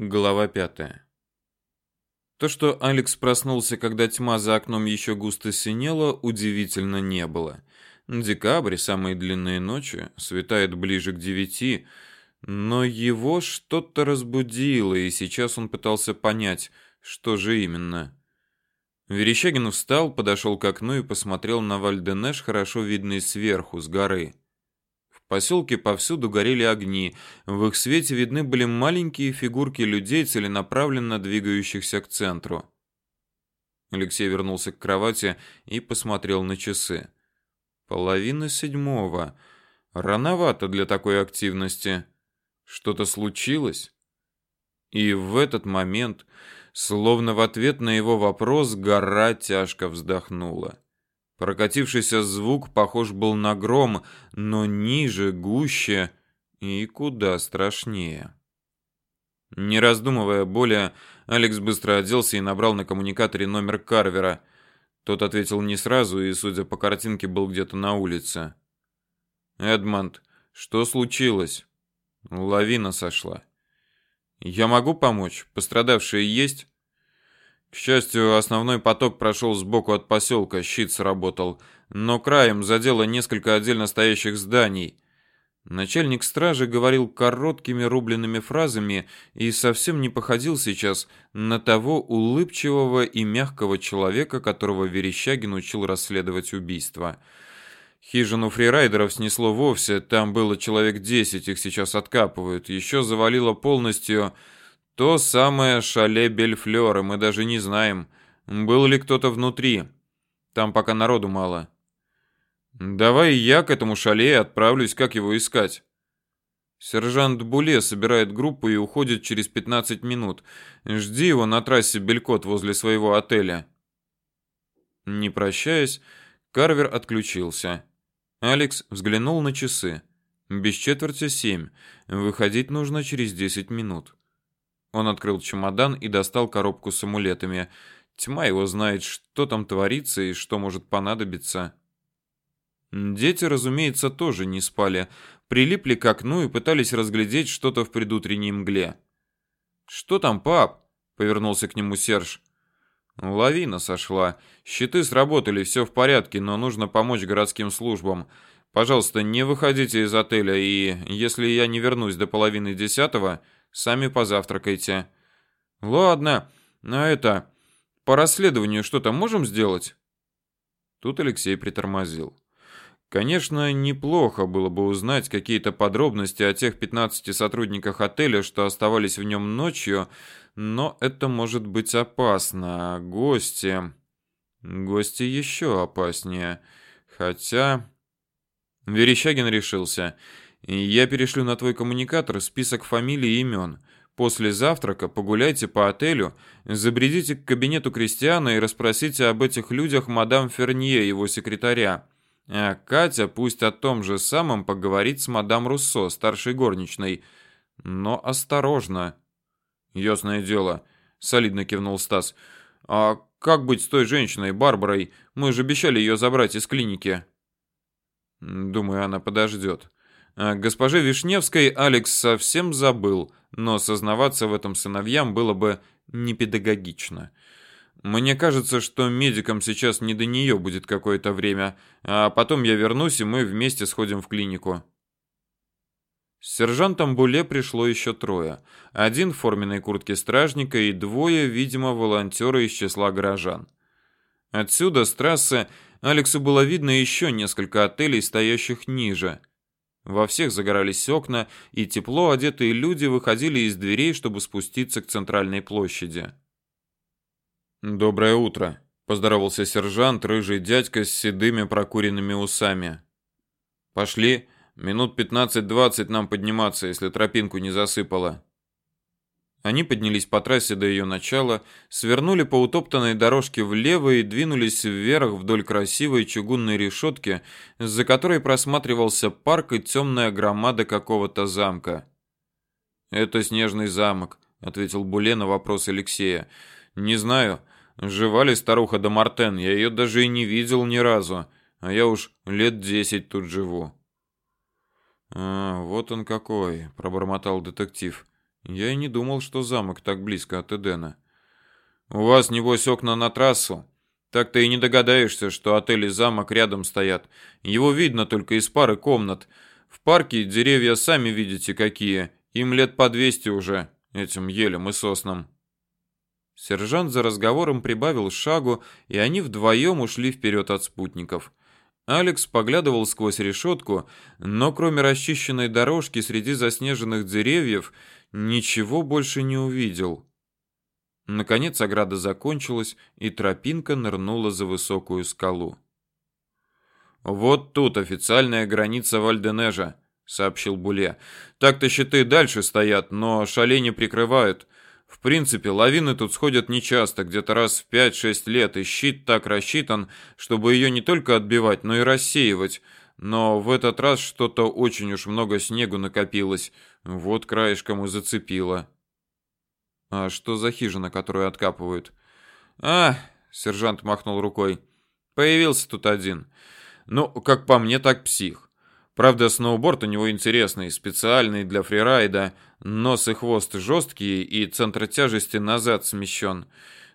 Глава пятая. То, что Алекс проснулся, когда тьма за окном еще густо синела, удивительно не было. Декабрь, самые длинные ночи, светает ближе к девяти, но его что-то разбудило, и сейчас он пытался понять, что же именно. Верещагин встал, подошел к окну и посмотрел на Вальденеш, хорошо видный сверху, с горы поселке повсюду горели огни. В их свете видны были маленькие фигурки людей, целенаправленно двигающихся к центру. Алексей вернулся к кровати и посмотрел на часы. Половина седьмого. Рановато для такой активности. Что-то случилось? И в этот момент, словно в ответ на его вопрос, гора тяжко вздохнула. Прокатившийся звук похож был на гром, но ниже, гуще и куда страшнее. Не раздумывая более, Алекс быстро оделся и набрал на коммуникаторе номер Карвера. Тот ответил не сразу и, судя по картинке, был где-то на улице. «Эдмонд, что случилось?» «Лавина сошла». «Я могу помочь? Пострадавшие есть?» К счастью, основной поток прошел сбоку от поселка, щит сработал, но краем задело несколько отдельно стоящих зданий. Начальник стражи говорил короткими рубленными фразами и совсем не походил сейчас на того улыбчивого и мягкого человека, которого Верещагин учил расследовать убийства. Хижину фрирайдеров снесло вовсе, там было человек десять, их сейчас откапывают. Еще завалило полностью то самое шале Бельфлёр, мы даже не знаем, был ли кто-то внутри. Там пока народу мало. Давай я к этому шале отправлюсь, как его искать. Сержант Буле собирает группу и уходит через 15 минут. Жди его на трассе Белькот возле своего отеля. Не прощаясь, Карвер отключился. Алекс взглянул на часы. Без четверти семь. Выходить нужно через 10 минут. Он открыл чемодан и достал коробку с амулетами. Тьма его знает, что там творится и что может понадобиться. Дети, разумеется, тоже не спали, прилипли к окну и пытались разглядеть что-то в предутренней мгле. Что там, пап? повернулся к нему Серж. Лавина сошла. Щиты сработали, все в порядке, но нужно помочь городским службам. Пожалуйста, не выходите из отеля и, если я не вернусь до половины десятого, Сами позавтракайте. Ладно, а это по расследованию что-то можем сделать? Тут Алексей притормозил. Конечно, неплохо было бы узнать какие-то подробности о тех 15 сотрудниках отеля, что оставались в нем ночью, но это может быть опасно. А гости... Гости еще опаснее. Хотя... Верещагин решился. Я перешлю на твой коммуникатор список фамилий и имен. После завтрака погуляйте по отелю, забредите к кабинету Кристиана и расспросите об этих людях мадам Фернье, его секретаря. А Катя пусть о том же самом поговорит с мадам Руссо, старшей горничной. Но осторожно. Ясное дело, солидно кивнул Стас. А как быть с той женщиной, Барбарой? Мы же обещали ее забрать из клиники. Думаю, она подождет. О госпоже Вишневской Алекс совсем забыл, но сознаваться в этом сыновьям было бы непедагогично. Мне кажется, что медикам сейчас не до нее будет какое-то время, а потом я вернусь, и мы вместе сходим в клинику. С сержантом Буле пришло еще трое. Один в форменной куртке стражника и двое, видимо, волонтеры из числа горожан. Отсюда, с трассы, Алексу было видно еще несколько отелей, стоящих ниже. Во всех загорались окна, и тепло одетые люди выходили из дверей, чтобы спуститься к центральной площади. «Доброе утро», — поздоровался сержант, рыжий дядька с седыми прокуренными усами. «Пошли, минут пятнадцать-двадцать нам подниматься, если тропинку не засыпало». Они поднялись по трассе до ее начала, свернули по утоптанной дорожке влево и двинулись вверх вдоль красивой чугунной решетки, за которой просматривался парк и темная громада какого-то замка. «Это снежный замок», — ответил Буле на вопрос Алексея. «Не знаю. Жива ли старуха до Мартен? Я ее даже и не видел ни разу. А я уж лет десять тут живу». «А, вот он какой», — пробормотал детектив. Я и не думал, что замок так близко от Эдена. У вас, небось, окна на трассу. Так ты и не догадаешься, что отель и замок рядом стоят. Его видно только из пары комнат. В парке деревья сами видите какие. Им лет по двести уже, этим елям и соснам. Сержант за разговором прибавил шагу, и они вдвоем ушли вперед от спутников. Алекс поглядывал сквозь решетку, но кроме расчищенной дорожки среди заснеженных деревьев ничего больше не увидел. Наконец ограда закончилась, и тропинка нырнула за высокую скалу. «Вот тут официальная граница Вальденежа», — сообщил Буле. «Так-то щиты дальше стоят, но шале прикрывают. В принципе, лавины тут сходят нечасто, где-то раз в 5-6 лет, и щит так рассчитан, чтобы ее не только отбивать, но и рассеивать. Но в этот раз что-то очень уж много снегу накопилось. Вот краешком и зацепило. А что за хижина, которую откапывают? А, сержант махнул рукой. Появился тут один. Ну, как по мне, так псих. Правда, сноуборд у него интересный, специальный для фрирайда. Нос и хвост жесткие, и центр тяжести назад смещен.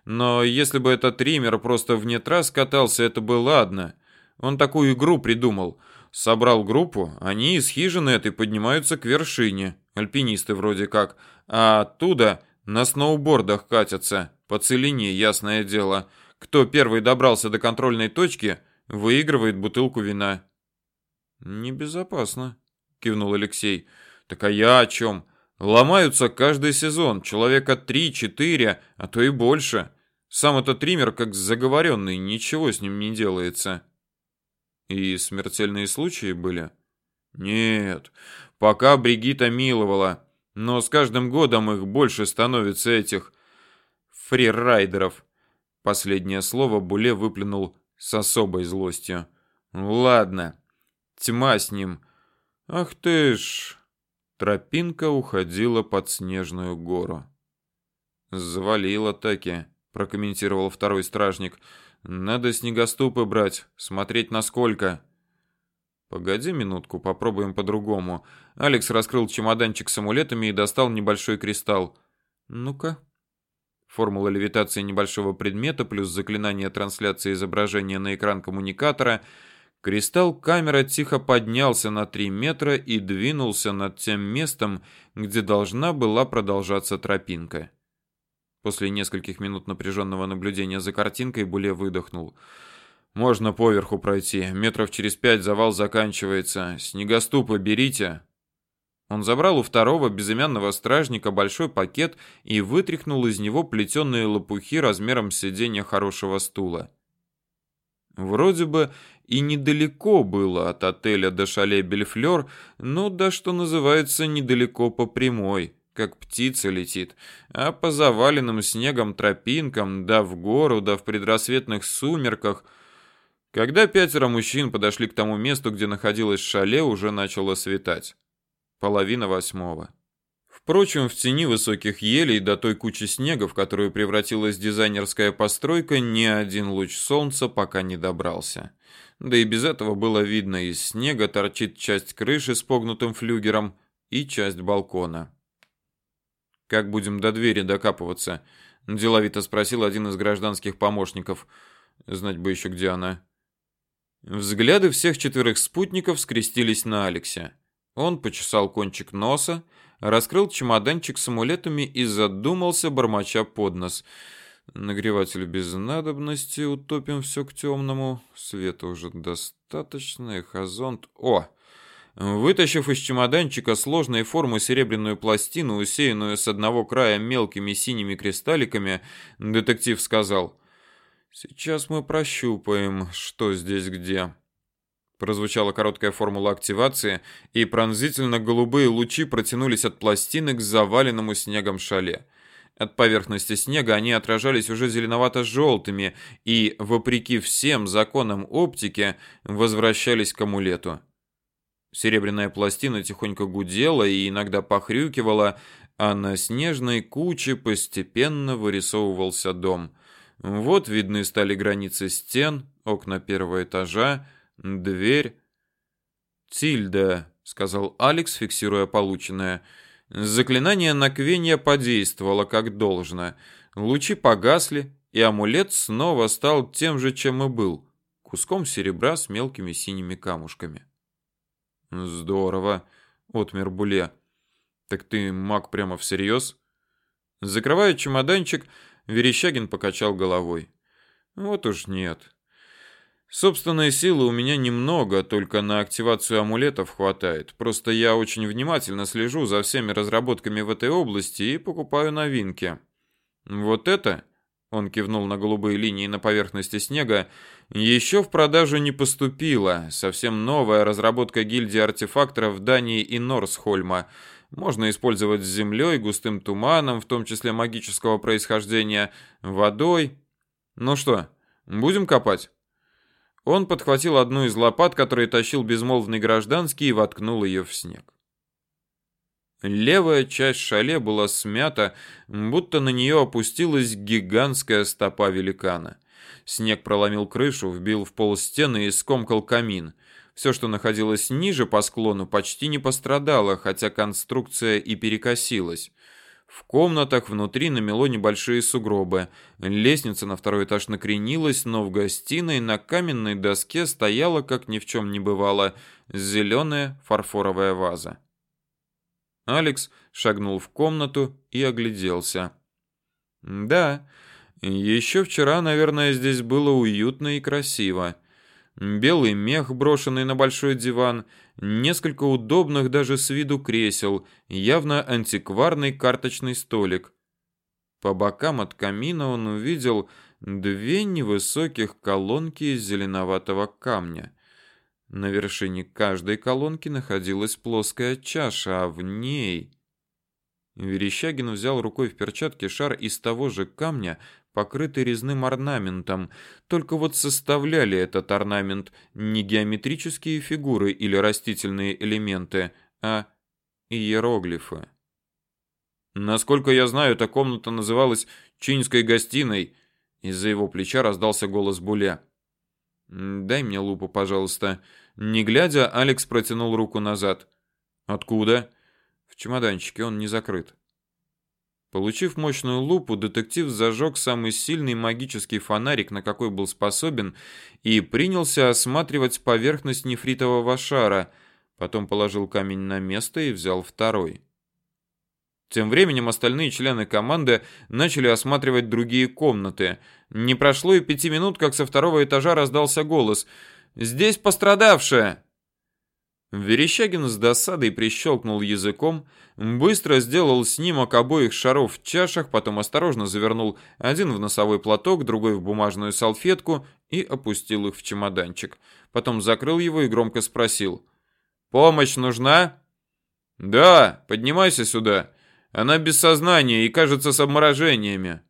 Но если бы этот триммер просто вне трасс катался, это бы ладно. Он такую игру придумал. Собрал группу, они из хижины этой поднимаются к вершине. Альпинисты вроде как. А оттуда на сноубордах катятся, по целине, ясное дело. Кто первый добрался до контрольной точки, выигрывает бутылку вина. Небезопасно, кивнул Алексей. Так а я о чем? Ломаются каждый сезон, человека три-четыре, а то и больше. Сам этот триммер как заговоренный, ничего с ним не делается. И смертельные случаи были? Нет, пока Бригита миловала. Но с каждым годом их больше становится этих фрирайдеров. Последнее слово Буле выплюнул с особой злостью. Ладно, тьма с ним. Ах ты ж... Тропинка уходила под снежную гору. «Завалило таки», — прокомментировал второй стражник. «Надо снегоступы брать, смотреть насколько». Погоди минутку, попробуем по-другому. Алекс раскрыл чемоданчик с амулетами и достал небольшой кристалл. Ну-ка. Формула левитации небольшого предмета плюс заклинание трансляции изображения на экран коммуникатора. Кристалл камера тихо поднялся на 3 метра и двинулся над тем местом, где должна была продолжаться тропинка. После нескольких минут напряженного наблюдения за картинкой Буле выдохнул. Можно поверху пройти. Метров через пять завал заканчивается. Снегоступы берите. Он забрал у второго безымянного стражника большой пакет и вытряхнул из него плетеные лопухи размером с сиденья хорошего стула. Вроде бы и недалеко было от отеля до шале Бельфлер, но да что называется недалеко по прямой, как птица летит, а по заваленным снегом тропинкам, да в гору, да в предрассветных сумерках – когда пятеро мужчин подошли к тому месту, где находилось шале, уже начало светать. Половина восьмого. Впрочем, в тени высоких елей до той кучи снега, в которую превратилась дизайнерская постройка, ни один луч солнца пока не добрался. Да и без этого было видно, из снега торчит часть крыши с погнутым флюгером и часть балкона. «Как будем до двери докапываться?» – деловито спросил один из гражданских помощников. «Знать бы еще, где она». Взгляды всех четверых спутников скрестились на Алексе. Он почесал кончик носа, раскрыл чемоданчик с амулетами и задумался, бормоча под нос. Нагреватель без надобности, утопим все к темному. Света уже достаточно, хазонт. О! Вытащив из чемоданчика сложной формы серебряную пластину, усеянную с одного края мелкими синими кристалликами, детектив сказал — Сейчас мы прощупаем, что здесь где. Прозвучала короткая формула активации, и пронзительно-голубые лучи протянулись от пластины к заваленному снегом шале. От поверхности снега они отражались уже зеленовато-желтыми и, вопреки всем законам оптики, возвращались к амулету. Серебряная пластина тихонько гудела и иногда похрюкивала, а на снежной куче постепенно вырисовывался дом – вот видны стали границы стен, окна первого этажа, дверь. «Тильда», — сказал Алекс, фиксируя полученное, — Заклинание наквения подействовало как должно. Лучи погасли, и амулет снова стал тем же, чем и был куском серебра с мелкими синими камушками. Здорово, отмер Буле. Так ты маг прямо всерьез? Закрывая чемоданчик, Верещагин покачал головой. Вот уж нет. Собственной силы у меня немного, только на активацию амулетов хватает. Просто я очень внимательно слежу за всеми разработками в этой области и покупаю новинки. Вот это он кивнул на голубые линии на поверхности снега, еще в продажу не поступила. Совсем новая разработка гильдии артефакторов Дании и Норсхольма. Можно использовать с землей, густым туманом, в том числе магического происхождения, водой. Ну что, будем копать? Он подхватил одну из лопат, которые тащил безмолвный гражданский, и воткнул ее в снег. Левая часть шале была смята, будто на нее опустилась гигантская стопа великана. Снег проломил крышу, вбил в пол стены и скомкал камин. Все, что находилось ниже по склону, почти не пострадало, хотя конструкция и перекосилась. В комнатах внутри намело небольшие сугробы. Лестница на второй этаж накренилась, но в гостиной на каменной доске стояла, как ни в чем не бывало, зеленая фарфоровая ваза. Алекс шагнул в комнату и огляделся. Да, еще вчера, наверное, здесь было уютно и красиво. Белый мех, брошенный на большой диван, несколько удобных даже с виду кресел, явно антикварный карточный столик. По бокам от камина он увидел две невысоких колонки из зеленоватого камня. На вершине каждой колонки находилась плоская чаша, а в ней... Верещагин взял рукой в перчатке шар из того же камня, покрытый резным орнаментом, только вот составляли этот орнамент не геометрические фигуры или растительные элементы, а иероглифы. Насколько я знаю, эта комната называлась Чинской гостиной. Из-за его плеча раздался голос Буля. «Дай мне лупу, пожалуйста». Не глядя, Алекс протянул руку назад. «Откуда?» «В чемоданчике, он не закрыт». Получив мощную лупу, детектив зажег самый сильный магический фонарик, на какой был способен, и принялся осматривать поверхность нефритового шара, потом положил камень на место и взял второй. Тем временем остальные члены команды начали осматривать другие комнаты. Не прошло и пяти минут, как со второго этажа раздался голос – Здесь пострадавшая!» Верещагин с досадой прищелкнул языком, быстро сделал снимок обоих шаров в чашах, потом осторожно завернул один в носовой платок, другой в бумажную салфетку и опустил их в чемоданчик. Потом закрыл его и громко спросил. «Помощь нужна?» «Да, поднимайся сюда. Она без сознания и, кажется, с обморожениями».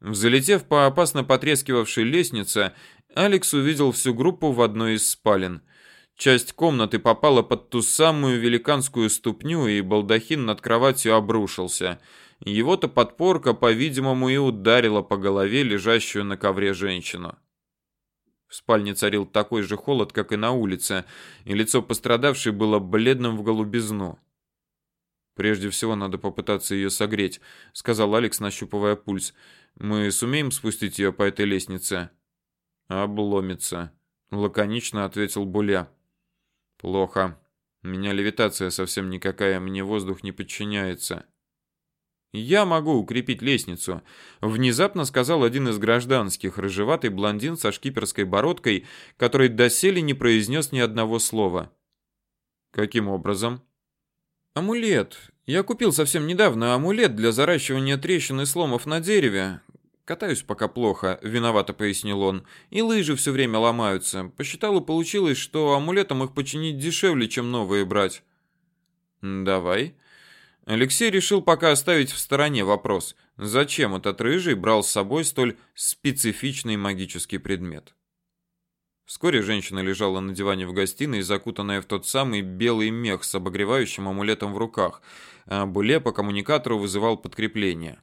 Взлетев по опасно потрескивавшей лестнице, Алекс увидел всю группу в одной из спален. Часть комнаты попала под ту самую великанскую ступню, и балдахин над кроватью обрушился. Его-то подпорка, по-видимому, и ударила по голове лежащую на ковре женщину. В спальне царил такой же холод, как и на улице, и лицо пострадавшей было бледным в голубизну. Прежде всего надо попытаться ее согреть, сказал Алекс, нащупывая пульс. Мы сумеем спустить ее по этой лестнице. Обломится, лаконично ответил Буля. Плохо. У меня левитация совсем никакая, мне воздух не подчиняется. Я могу укрепить лестницу, внезапно сказал один из гражданских, рыжеватый блондин со шкиперской бородкой, который доселе не произнес ни одного слова. Каким образом? Амулет. Я купил совсем недавно амулет для заращивания трещин и сломов на дереве. Катаюсь пока плохо, виновато пояснил он. И лыжи все время ломаются. Посчитал и получилось, что амулетом их починить дешевле, чем новые брать. Давай. Алексей решил пока оставить в стороне вопрос, зачем этот рыжий брал с собой столь специфичный магический предмет. Вскоре женщина лежала на диване в гостиной, закутанная в тот самый белый мех с обогревающим амулетом в руках, а Буле по коммуникатору вызывал подкрепление.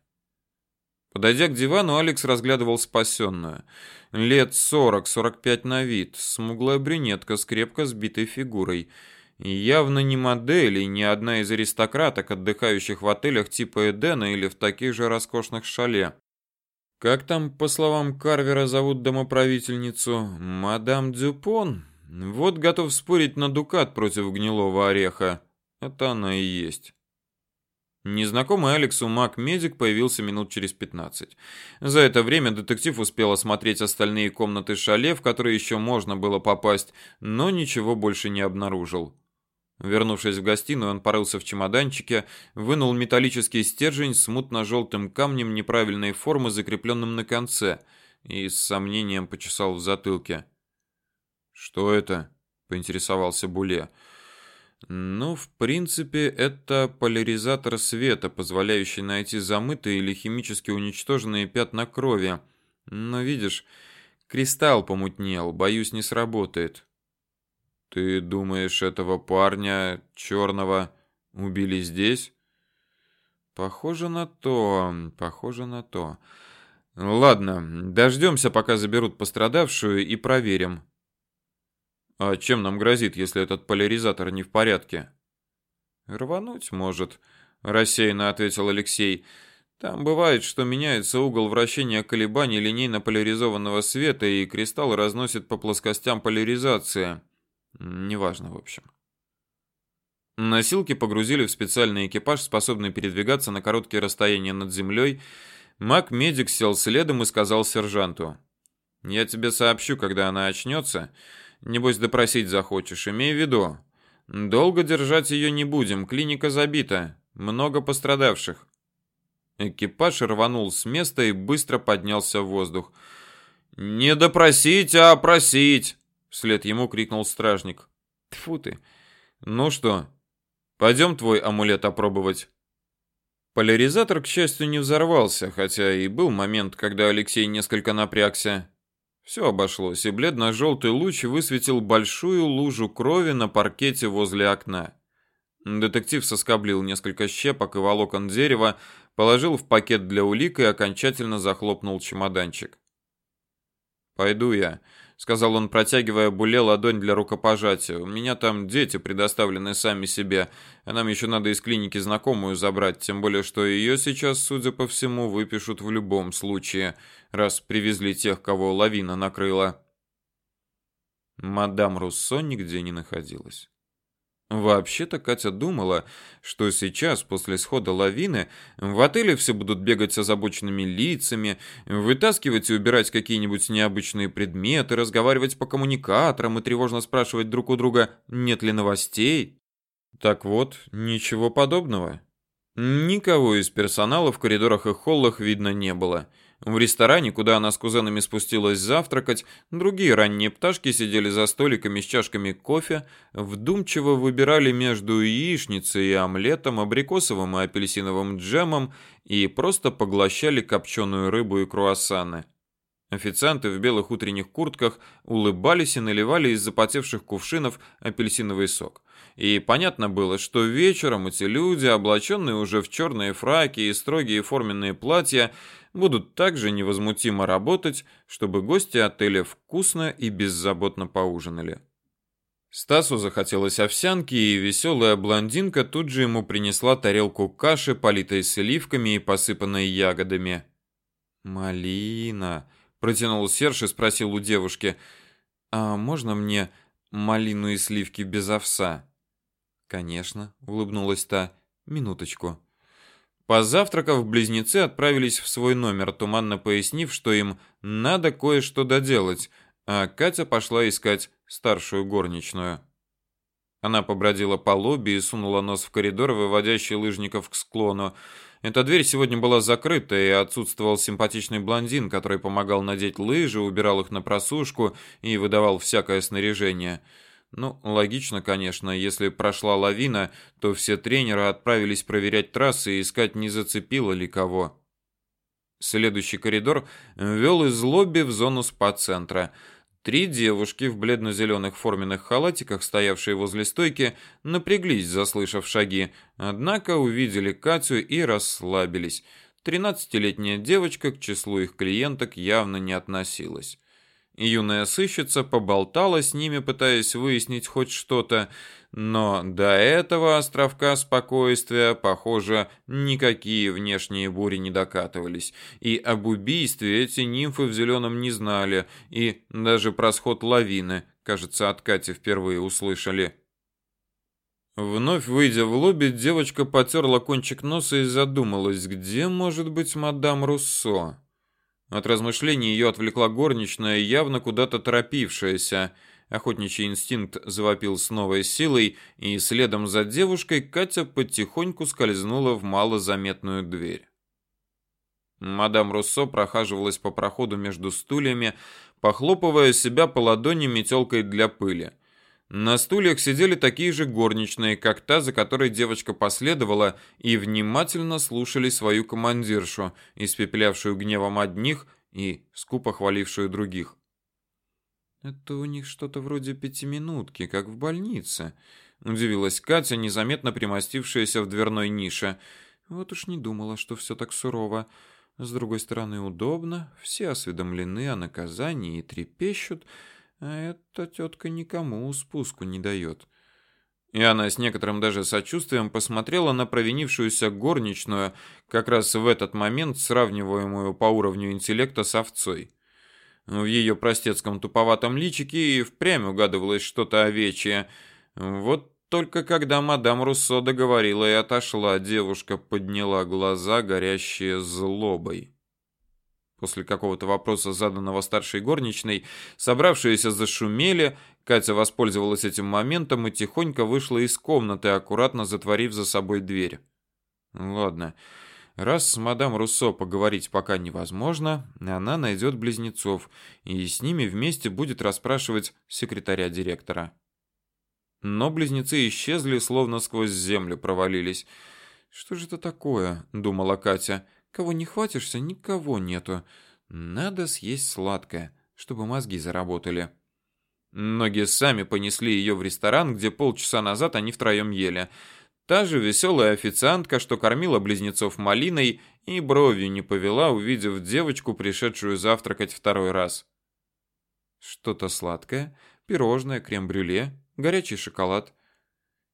Подойдя к дивану, Алекс разглядывал спасенную. Лет 40-45 на вид, смуглая брюнетка с крепко сбитой фигурой. явно не модель и не одна из аристократок, отдыхающих в отелях типа Эдена или в таких же роскошных шале. Как там, по словам Карвера, зовут домоправительницу? Мадам Дюпон? Вот готов спорить на дукат против гнилого ореха. Это она и есть. Незнакомый Алексу маг-медик появился минут через 15. За это время детектив успел осмотреть остальные комнаты шале, в которые еще можно было попасть, но ничего больше не обнаружил. Вернувшись в гостиную, он порылся в чемоданчике, вынул металлический стержень с мутно-желтым камнем неправильной формы, закрепленным на конце, и с сомнением почесал в затылке. «Что это?» — поинтересовался Буле. Ну, в принципе, это поляризатор света, позволяющий найти замытые или химически уничтоженные пятна крови. Но видишь, кристалл помутнел, боюсь, не сработает. Ты думаешь, этого парня черного убили здесь? Похоже на то, похоже на то. Ладно, дождемся, пока заберут пострадавшую и проверим. А чем нам грозит, если этот поляризатор не в порядке? Рвануть может, рассеянно ответил Алексей. Там бывает, что меняется угол вращения колебаний линейно поляризованного света, и кристалл разносит по плоскостям поляризации. Неважно, в общем. Носилки погрузили в специальный экипаж, способный передвигаться на короткие расстояния над землей. Мак-медик сел следом и сказал сержанту. «Я тебе сообщу, когда она очнется. Небось, допросить захочешь. Имей в виду. Долго держать ее не будем. Клиника забита. Много пострадавших. Экипаж рванул с места и быстро поднялся в воздух. «Не допросить, а опросить!» Вслед ему крикнул стражник. Тфу ты. «Ну что, пойдем твой амулет опробовать?» Поляризатор, к счастью, не взорвался, хотя и был момент, когда Алексей несколько напрягся. Все обошлось, и бледно-желтый луч высветил большую лужу крови на паркете возле окна. Детектив соскоблил несколько щепок и волокон дерева, положил в пакет для улик и окончательно захлопнул чемоданчик. «Пойду я», сказал он, протягивая Буле ладонь для рукопожатия. У меня там дети предоставлены сами себе, а нам еще надо из клиники знакомую забрать, тем более что ее сейчас, судя по всему, выпишут в любом случае, раз привезли тех, кого лавина накрыла. Мадам Руссо нигде не находилась. Вообще-то Катя думала, что сейчас, после схода лавины, в отеле все будут бегать с озабоченными лицами, вытаскивать и убирать какие-нибудь необычные предметы, разговаривать по коммуникаторам и тревожно спрашивать друг у друга, нет ли новостей. Так вот, ничего подобного. Никого из персонала в коридорах и холлах видно не было. В ресторане, куда она с кузенами спустилась завтракать, другие ранние пташки сидели за столиками с чашками кофе, вдумчиво выбирали между яичницей и омлетом, абрикосовым и апельсиновым джемом и просто поглощали копченую рыбу и круассаны. Официанты в белых утренних куртках улыбались и наливали из запотевших кувшинов апельсиновый сок. И понятно было, что вечером эти люди, облаченные уже в черные фраки и строгие форменные платья, будут также невозмутимо работать, чтобы гости отеля вкусно и беззаботно поужинали. Стасу захотелось овсянки, и веселая блондинка тут же ему принесла тарелку каши, политой сливками и посыпанной ягодами. «Малина», — протянул Серж и спросил у девушки, «А можно мне малину и сливки без овса?» «Конечно», — улыбнулась та, — «минуточку». Позавтракав, близнецы отправились в свой номер, туманно пояснив, что им надо кое-что доделать, а Катя пошла искать старшую горничную. Она побродила по лобби и сунула нос в коридор, выводящий лыжников к склону. Эта дверь сегодня была закрыта, и отсутствовал симпатичный блондин, который помогал надеть лыжи, убирал их на просушку и выдавал всякое снаряжение. Ну, логично, конечно, если прошла лавина, то все тренеры отправились проверять трассы и искать, не зацепило ли кого. Следующий коридор вел из лобби в зону спа-центра. Три девушки в бледно-зеленых форменных халатиках, стоявшие возле стойки, напряглись, заслышав шаги, однако увидели Катю и расслабились. Тринадцатилетняя девочка к числу их клиенток явно не относилась. Юная сыщица поболтала с ними, пытаясь выяснить хоть что-то, но до этого островка спокойствия, похоже, никакие внешние бури не докатывались, и об убийстве эти нимфы в зеленом не знали, и даже про сход лавины, кажется, от Кати впервые услышали. Вновь выйдя в лобби, девочка потерла кончик носа и задумалась, где может быть мадам Руссо. От размышлений ее отвлекла горничная, явно куда-то торопившаяся – Охотничий инстинкт завопил с новой силой, и следом за девушкой Катя потихоньку скользнула в малозаметную дверь. Мадам Руссо прохаживалась по проходу между стульями, похлопывая себя по ладони метелкой для пыли. На стульях сидели такие же горничные, как та, за которой девочка последовала, и внимательно слушали свою командиршу, испепелявшую гневом одних и скупо хвалившую других. Это у них что-то вроде пятиминутки, как в больнице, удивилась Катя, незаметно примостившаяся в дверной нише. Вот уж не думала, что все так сурово. С другой стороны, удобно, все осведомлены о наказании и трепещут, а эта тетка никому спуску не дает. И она с некоторым даже сочувствием посмотрела на провинившуюся горничную, как раз в этот момент сравниваемую по уровню интеллекта с овцой. В ее простецком туповатом личике и впрямь угадывалось что-то овечье. Вот только когда мадам Руссо договорила и отошла, девушка подняла глаза, горящие злобой. После какого-то вопроса, заданного старшей горничной, собравшиеся зашумели, Катя воспользовалась этим моментом и тихонько вышла из комнаты, аккуратно затворив за собой дверь. Ладно, Раз с мадам Руссо поговорить пока невозможно, она найдет близнецов и с ними вместе будет расспрашивать секретаря директора. Но близнецы исчезли, словно сквозь землю провалились. Что же это такое, думала Катя. Кого не хватишься, никого нету. Надо съесть сладкое, чтобы мозги заработали. Ноги сами понесли ее в ресторан, где полчаса назад они втроем ели. Та же веселая официантка, что кормила близнецов малиной, и бровью не повела, увидев девочку, пришедшую завтракать второй раз. Что-то сладкое, пирожное, крем-брюле, горячий шоколад.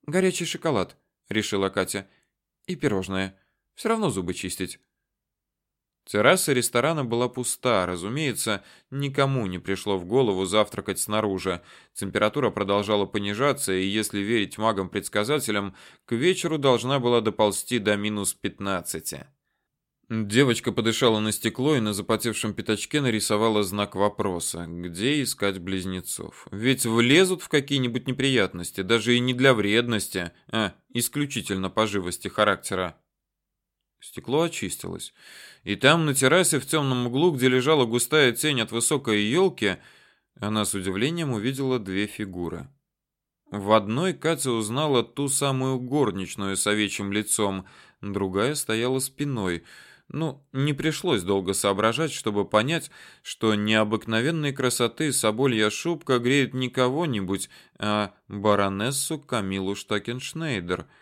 Горячий шоколад, решила Катя. И пирожное. Все равно зубы чистить. Терраса ресторана была пуста, разумеется, никому не пришло в голову завтракать снаружи. Температура продолжала понижаться, и если верить магам-предсказателям, к вечеру должна была доползти до минус 15. Девочка подышала на стекло и на запотевшем пятачке нарисовала знак вопроса: где искать близнецов? Ведь влезут в какие-нибудь неприятности, даже и не для вредности, а исключительно по живости характера. Стекло очистилось. И там, на террасе в темном углу, где лежала густая тень от высокой елки, она с удивлением увидела две фигуры. В одной Катя узнала ту самую горничную с овечьим лицом, другая стояла спиной. Ну, не пришлось долго соображать, чтобы понять, что необыкновенной красоты соболья шубка греет не кого-нибудь, а баронессу Камилу Штакеншнейдер —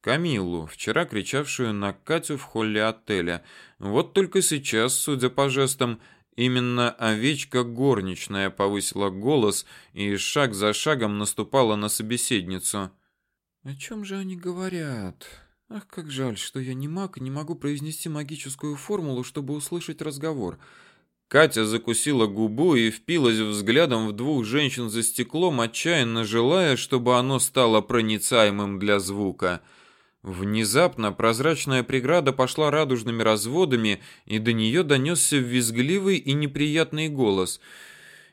Камиллу, вчера кричавшую на Катю в холле отеля. Вот только сейчас, судя по жестам, именно овечка горничная повысила голос и шаг за шагом наступала на собеседницу. О чем же они говорят? Ах, как жаль, что я не маг и не могу произнести магическую формулу, чтобы услышать разговор. Катя закусила губу и впилась взглядом в двух женщин за стеклом, отчаянно желая, чтобы оно стало проницаемым для звука. Внезапно прозрачная преграда пошла радужными разводами, и до нее донесся визгливый и неприятный голос.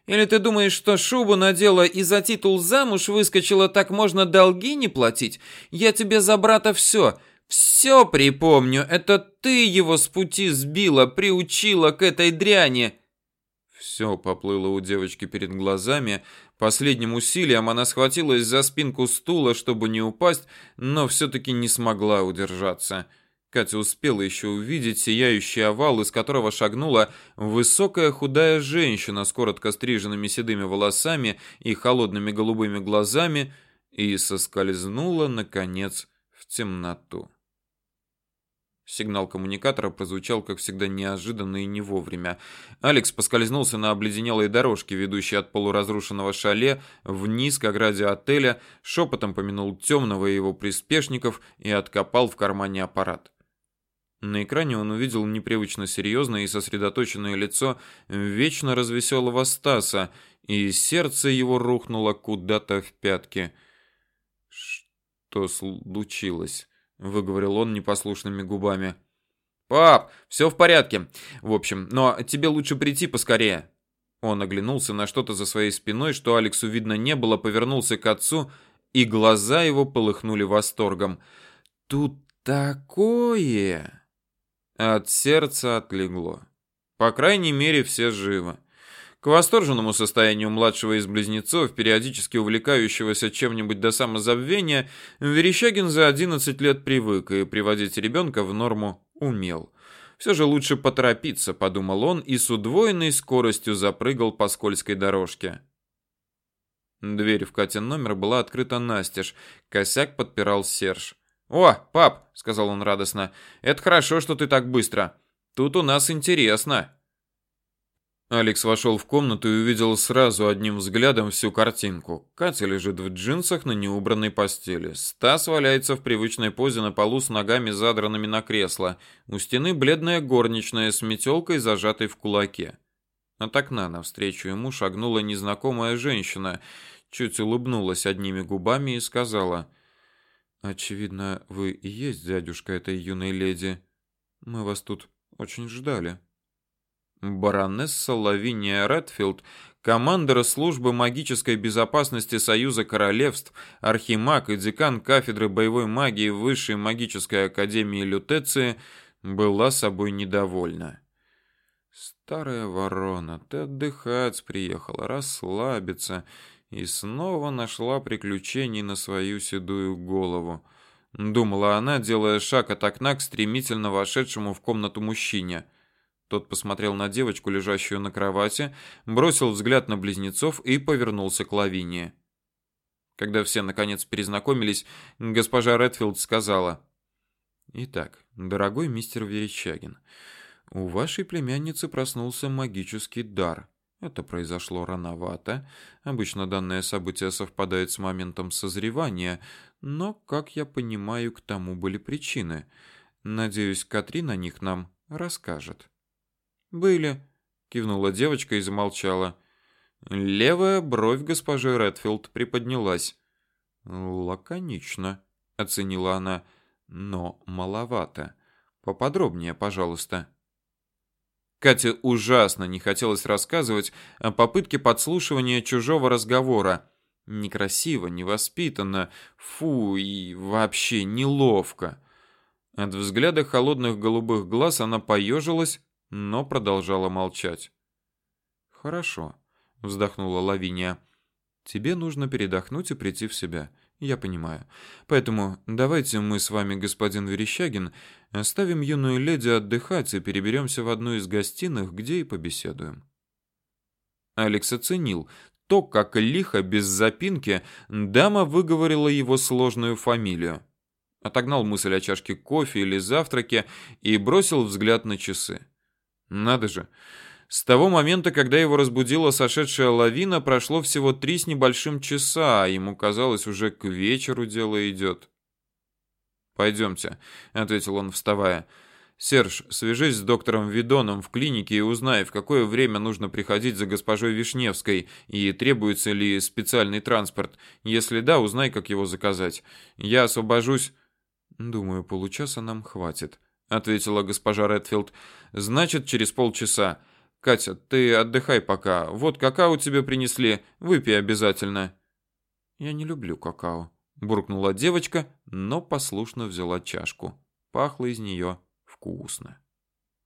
«Или ты думаешь, что шубу надела и за титул замуж выскочила, так можно долги не платить? Я тебе за брата все, все припомню. Это ты его с пути сбила, приучила к этой дряни». Все поплыло у девочки перед глазами, Последним усилием она схватилась за спинку стула, чтобы не упасть, но все-таки не смогла удержаться. Катя успела еще увидеть сияющий овал, из которого шагнула высокая худая женщина с коротко стриженными седыми волосами и холодными голубыми глазами и соскользнула, наконец, в темноту. Сигнал коммуникатора прозвучал, как всегда, неожиданно и не вовремя. Алекс поскользнулся на обледенелой дорожке, ведущей от полуразрушенного шале вниз к ограде отеля, шепотом помянул темного его приспешников и откопал в кармане аппарат. На экране он увидел непривычно серьезное и сосредоточенное лицо вечно развеселого Стаса, и сердце его рухнуло куда-то в пятки. «Что случилось?» — выговорил он непослушными губами. «Пап, все в порядке. В общем, но тебе лучше прийти поскорее». Он оглянулся на что-то за своей спиной, что Алексу видно не было, повернулся к отцу, и глаза его полыхнули восторгом. «Тут такое!» От сердца отлегло. По крайней мере, все живы. К восторженному состоянию младшего из близнецов, периодически увлекающегося чем-нибудь до самозабвения, Верещагин за 11 лет привык и приводить ребенка в норму умел. Все же лучше поторопиться, подумал он и с удвоенной скоростью запрыгал по скользкой дорожке. Дверь в Катин номер была открыта настежь, косяк подпирал Серж. «О, пап!» — сказал он радостно. «Это хорошо, что ты так быстро. Тут у нас интересно». Алекс вошел в комнату и увидел сразу одним взглядом всю картинку. Катя лежит в джинсах на неубранной постели. Стас валяется в привычной позе на полу с ногами задранными на кресло. У стены бледная горничная с метелкой, зажатой в кулаке. От окна навстречу ему шагнула незнакомая женщина, чуть улыбнулась одними губами и сказала: Очевидно, вы и есть дядюшка этой юной леди. Мы вас тут очень ждали. Баронесса Лавиния Редфилд, командир службы магической безопасности Союза королевств, архимаг и декан кафедры боевой магии Высшей магической академии Лютеции, была собой недовольна. Старая ворона, ты отдыхать приехала, расслабиться и снова нашла приключений на свою седую голову. Думала она, делая шаг от окна к стремительно вошедшему в комнату мужчине. Тот посмотрел на девочку, лежащую на кровати, бросил взгляд на близнецов и повернулся к Лавинии. Когда все наконец перезнакомились, госпожа Редфилд сказала: "Итак, дорогой мистер Верещагин, у вашей племянницы проснулся магический дар. Это произошло рановато. Обычно данное событие совпадает с моментом созревания, но, как я понимаю, к тому были причины. Надеюсь, Катрин о них нам расскажет. Были, кивнула девочка и замолчала. Левая бровь госпожи Редфилд приподнялась. Лаконично, оценила она, но маловато. Поподробнее, пожалуйста. Кате ужасно не хотелось рассказывать о попытке подслушивания чужого разговора. Некрасиво, невоспитанно, фу и вообще неловко. От взгляда холодных голубых глаз она поежилась, но продолжала молчать. Хорошо, вздохнула Лавиния. Тебе нужно передохнуть и прийти в себя. Я понимаю. Поэтому давайте мы с вами, господин Верещагин, оставим юную леди отдыхать и переберемся в одну из гостиных, где и побеседуем. Алекс оценил то, как лихо без запинки дама выговорила его сложную фамилию. Отогнал мысль о чашке кофе или завтраке и бросил взгляд на часы. Надо же, с того момента, когда его разбудила сошедшая лавина, прошло всего три с небольшим часа, а ему казалось, уже к вечеру дело идет. «Пойдемте», — ответил он, вставая. «Серж, свяжись с доктором Видоном в клинике и узнай, в какое время нужно приходить за госпожой Вишневской и требуется ли специальный транспорт. Если да, узнай, как его заказать. Я освобожусь...» «Думаю, получаса нам хватит», — ответила госпожа Редфилд. «Значит, через полчаса. Катя, ты отдыхай пока. Вот какао тебе принесли, выпей обязательно. Я не люблю какао, буркнула девочка, но послушно взяла чашку. Пахло из нее вкусно.